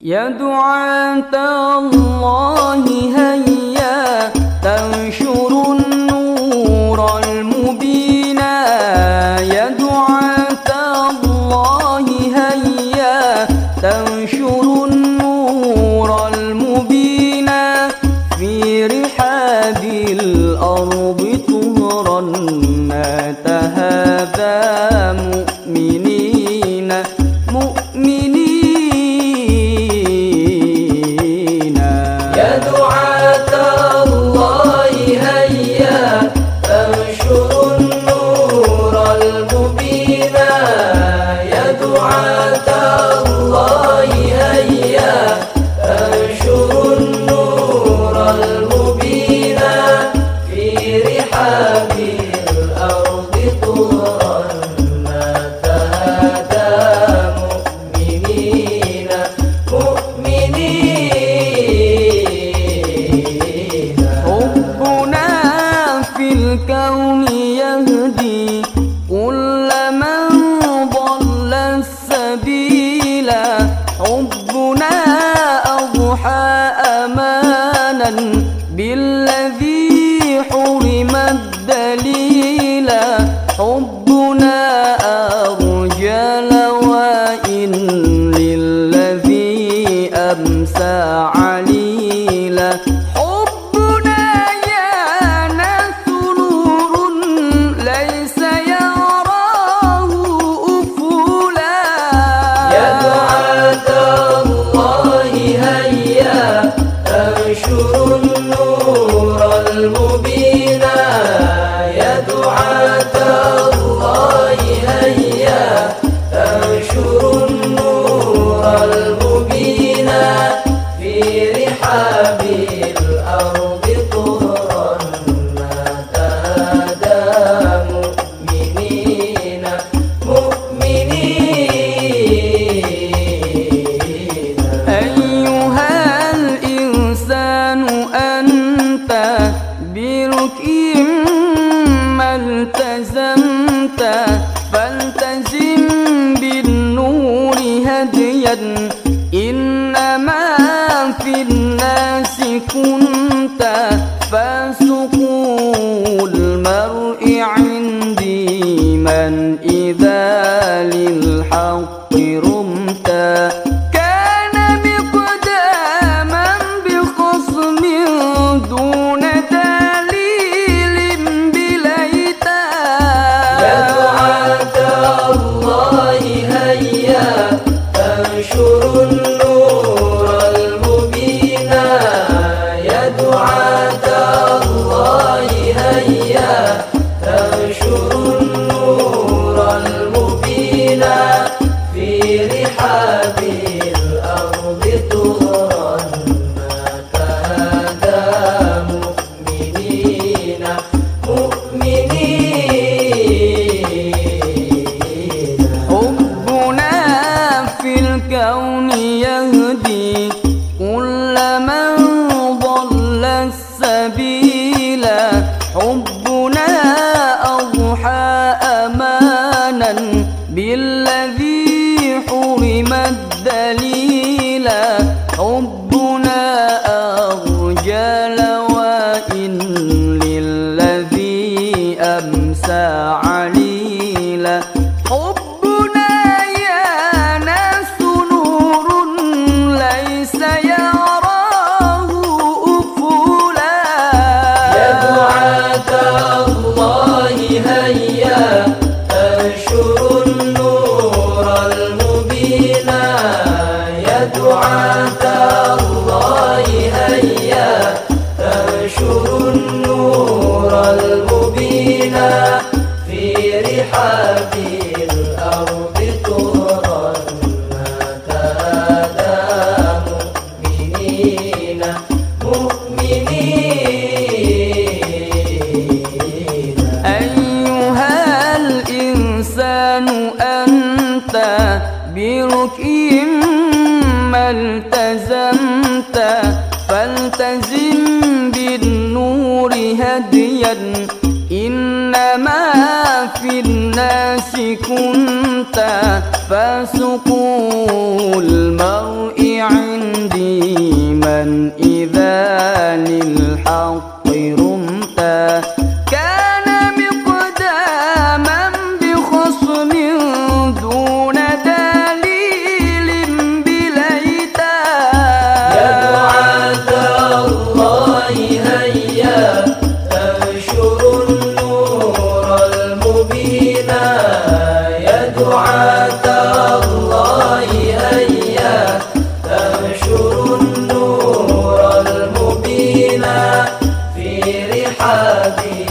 يا دعاة الله هيا. السبيل حبنا أضحى أمانا بالذي حرم الدليل حبنا أنشر فالتزم بالنور هديا. إنما في الناس كنت فسقوا المرء الكون يهدي كل من ضل السبيل. حبنا أضحى أمانا بالذي حرم الدليل. حبنا أرجى لوائن للذي أمسى بركي بالنور هديا إنما في الناس كنت فسقوا المرء Hadi.